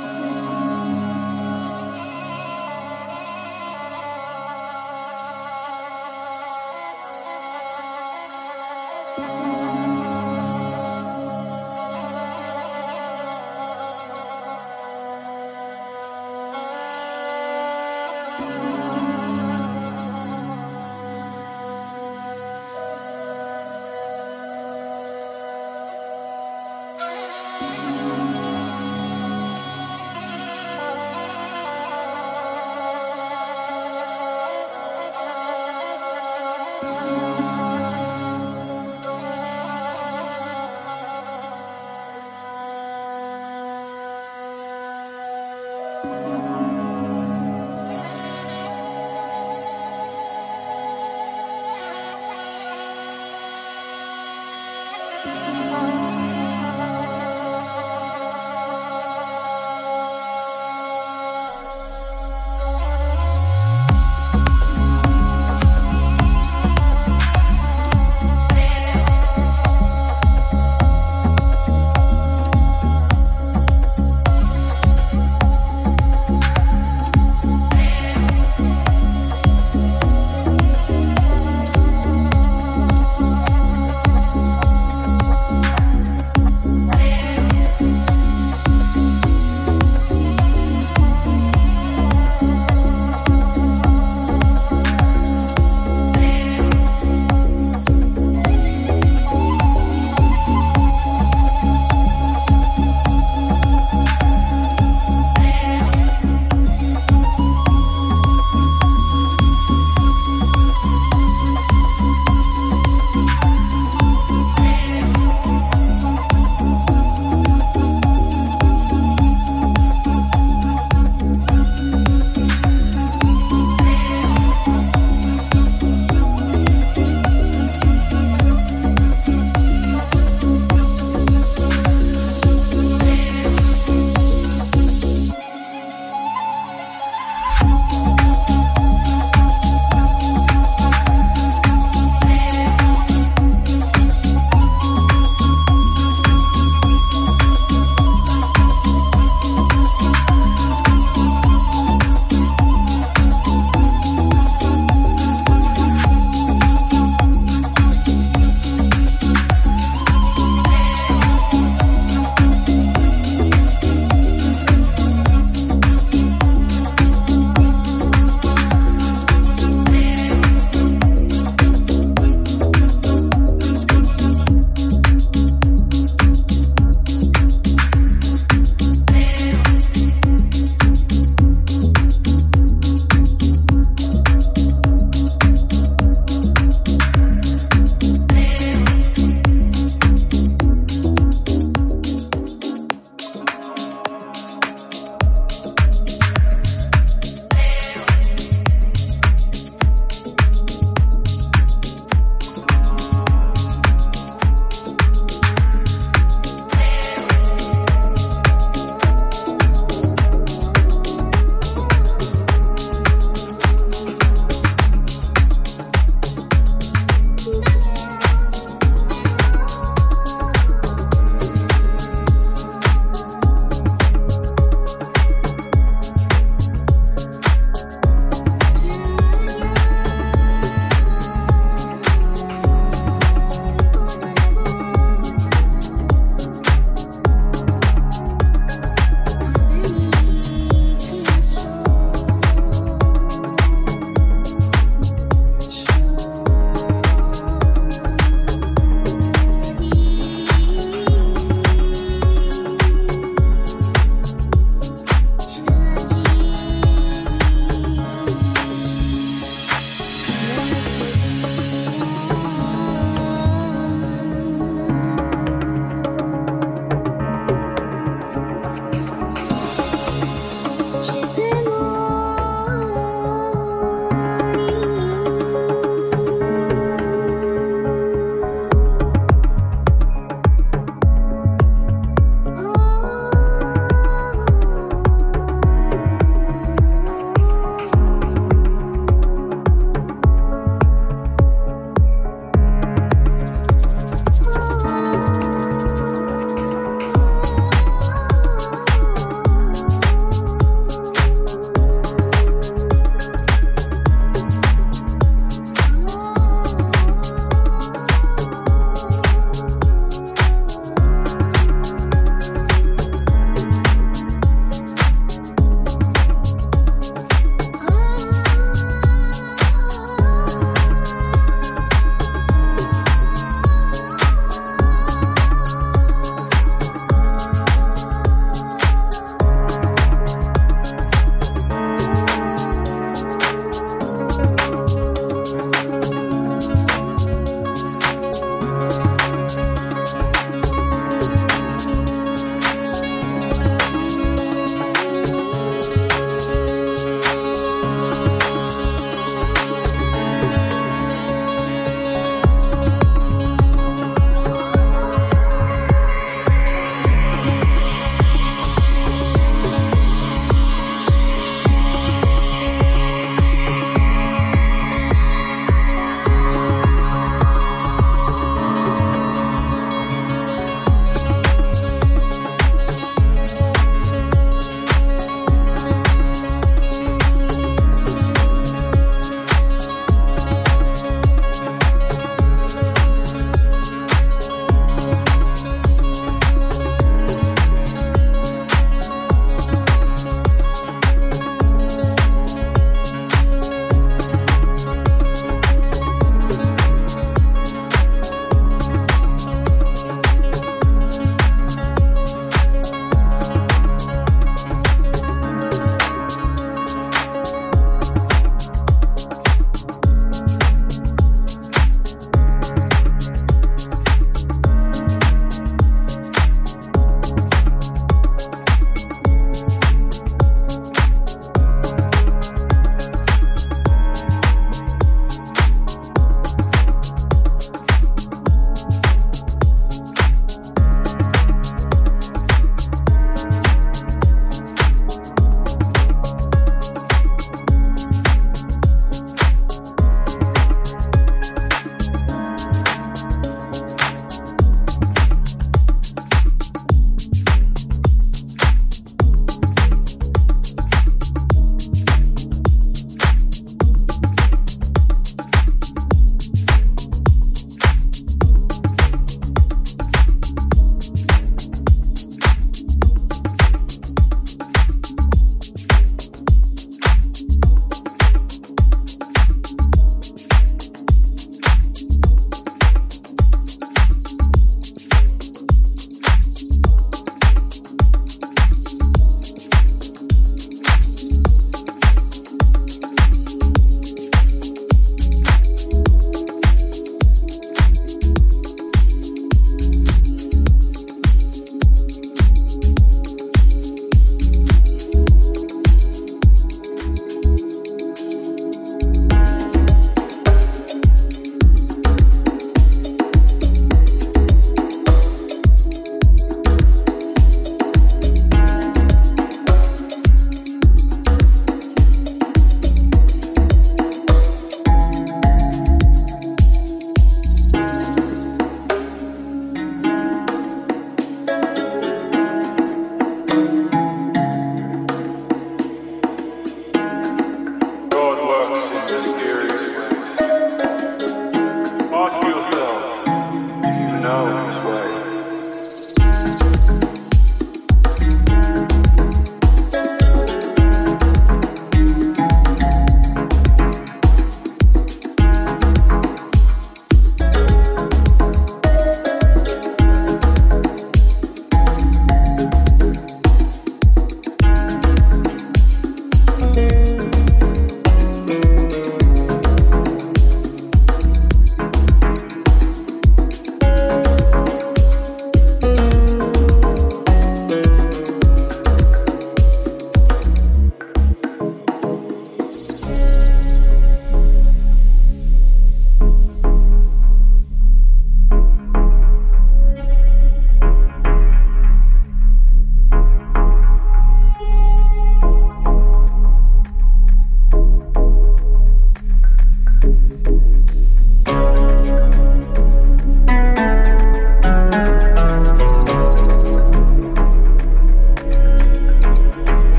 Bye.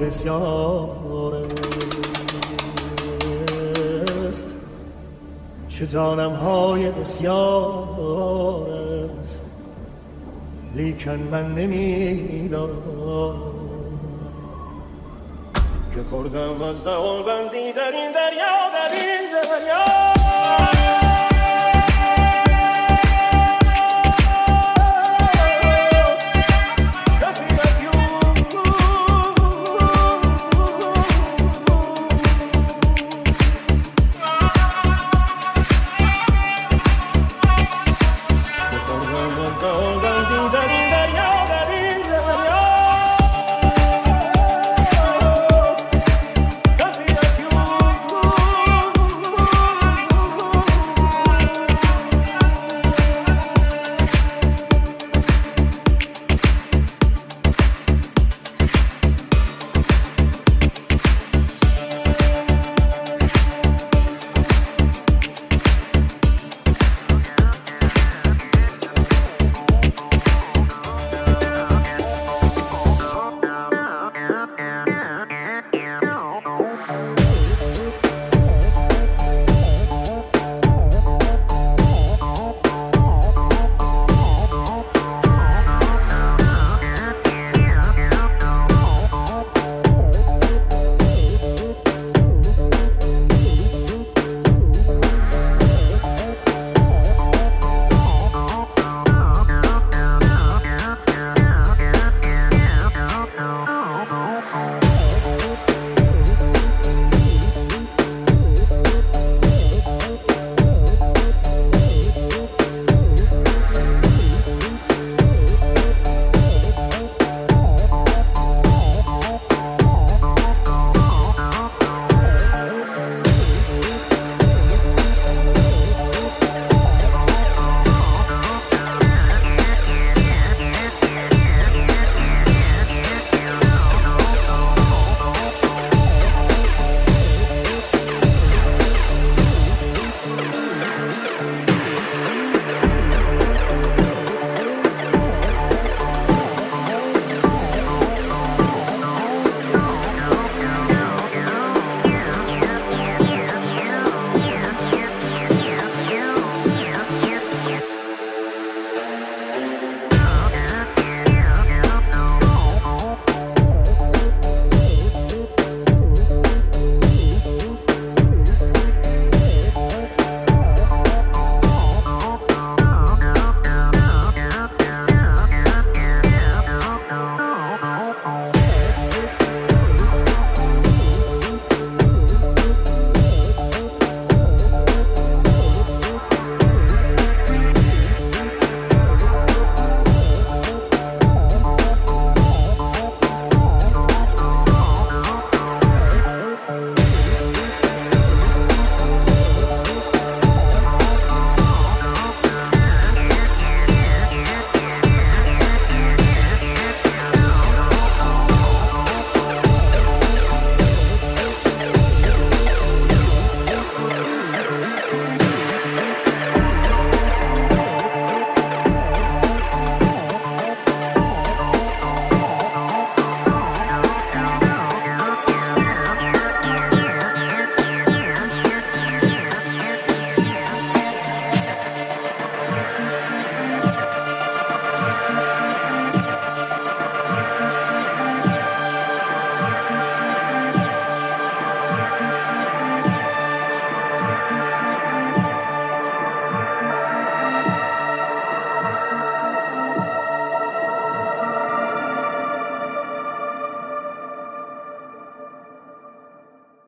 بسیار است چه دانم های بسیار است لیکن من نمی‌دانم که خوردم از دهان بندی در این دریا در این دریا.